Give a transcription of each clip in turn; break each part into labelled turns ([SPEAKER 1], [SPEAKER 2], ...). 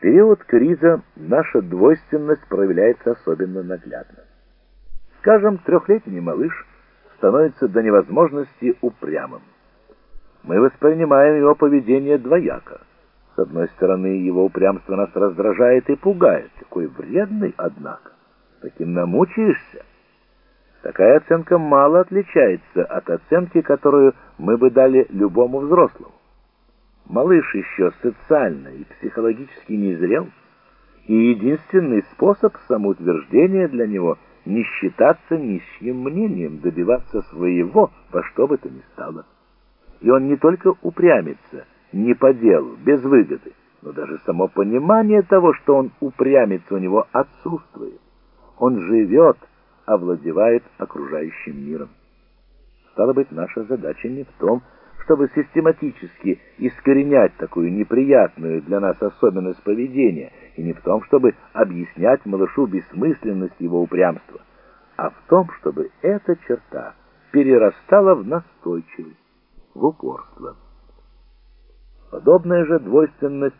[SPEAKER 1] Период криза наша двойственность проявляется особенно наглядно. Скажем, трехлетний малыш становится до невозможности упрямым. Мы воспринимаем его поведение двояко. С одной стороны, его упрямство нас раздражает и пугает. Такой вредный, однако. Таким намучаешься. Такая оценка мало отличается от оценки, которую мы бы дали любому взрослому. Малыш еще социально и психологически не зрел, и единственный способ самоутверждения для него – не считаться нищим мнением, добиваться своего во что бы то ни стало. И он не только упрямится, не по делу, без выгоды, но даже само понимание того, что он упрямится, у него отсутствует. Он живет, овладевает окружающим миром. Стало быть, наша задача не в том, чтобы систематически искоренять такую неприятную для нас особенность поведения, и не в том, чтобы объяснять малышу бессмысленность его упрямства, а в том, чтобы эта черта перерастала в настойчивость, в упорство. Подобная же двойственность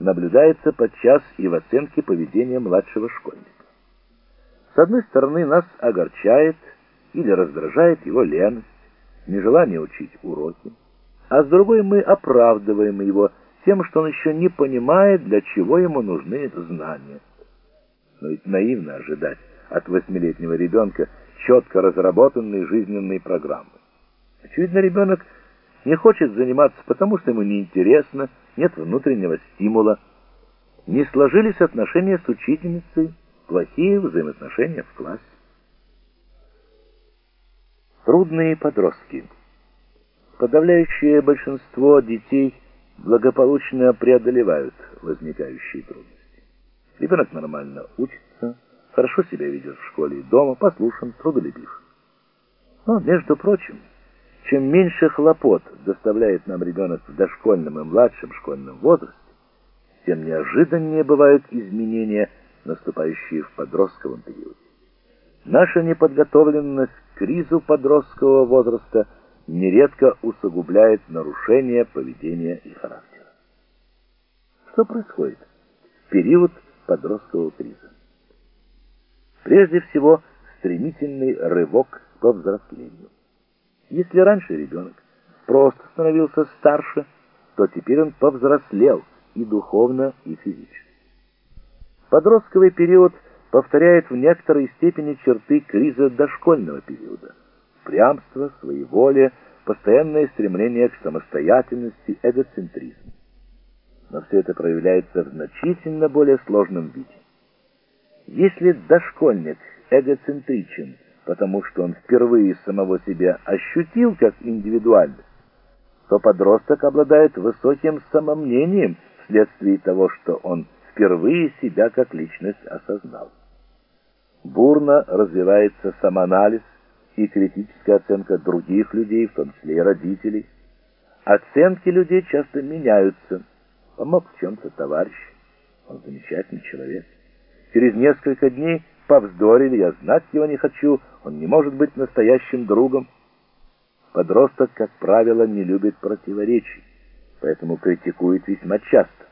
[SPEAKER 1] наблюдается подчас и в оценке поведения младшего школьника. С одной стороны, нас огорчает или раздражает его леность, нежелание учить уроки, а с другой мы оправдываем его тем, что он еще не понимает, для чего ему нужны знания. Но ведь наивно ожидать от восьмилетнего ребенка четко разработанной жизненной программы. Очевидно, ребенок не хочет заниматься, потому что ему неинтересно, нет внутреннего стимула, не сложились отношения с учительницей, плохие взаимоотношения в классе. Трудные подростки. Подавляющее большинство детей благополучно преодолевают возникающие трудности. Ребенок нормально учится, хорошо себя ведет в школе и дома, послушен, трудолюбив. Но, между прочим, чем меньше хлопот доставляет нам ребенок в дошкольном и младшем школьном возрасте, тем неожиданнее бывают изменения, наступающие в подростковом периоде. Наша неподготовленность кризу подросткового возраста нередко усугубляет нарушение поведения и характера. Что происходит в период подросткового криза? Прежде всего, стремительный рывок по взрослению. Если раньше ребенок просто становился старше, то теперь он повзрослел и духовно, и физически. Подростковый период повторяет в некоторой степени черты криза дошкольного периода. Прямство, своеволие, постоянное стремление к самостоятельности, эгоцентризм. Но все это проявляется в значительно более сложном виде. Если дошкольник эгоцентричен, потому что он впервые самого себя ощутил как индивидуальность, то подросток обладает высоким самомнением вследствие того, что он впервые себя как личность осознал. Бурно развивается самоанализ и критическая оценка других людей, в том числе и родителей. Оценки людей часто меняются. Помог в чем-то товарищ, он замечательный человек. Через несколько дней повздорили, я знать его не хочу, он не может быть настоящим другом. Подросток, как правило, не любит противоречий, поэтому критикует весьма часто.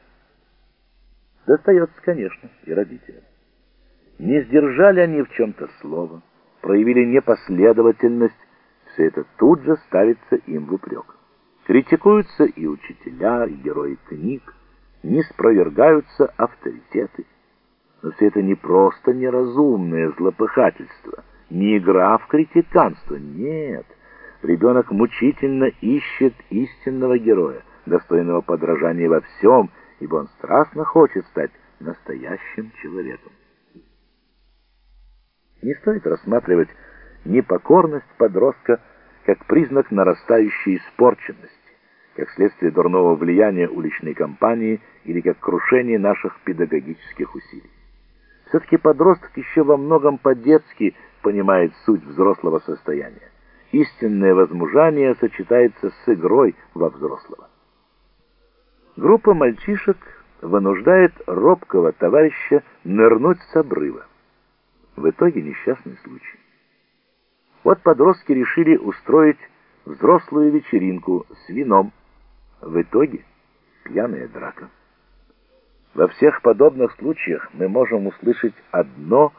[SPEAKER 1] Достается, конечно, и родителям. Не сдержали они в чем-то слово, проявили непоследовательность, все это тут же ставится им в упрек. Критикуются и учителя, и герои книг, не спровергаются авторитеты. Но все это не просто неразумное злопыхательство, не игра в критиканство, нет. Ребенок мучительно ищет истинного героя, достойного подражания во всем, ибо он страстно хочет стать настоящим человеком. Не стоит рассматривать непокорность подростка как признак нарастающей испорченности, как следствие дурного влияния уличной кампании или как крушение наших педагогических усилий. Все-таки подросток еще во многом по-детски понимает суть взрослого состояния. Истинное возмужание сочетается с игрой во взрослого. Группа мальчишек вынуждает робкого товарища нырнуть с обрыва. В итоге несчастный случай. Вот подростки решили устроить взрослую вечеринку с вином. В итоге пьяная драка. Во всех подобных случаях мы можем услышать одно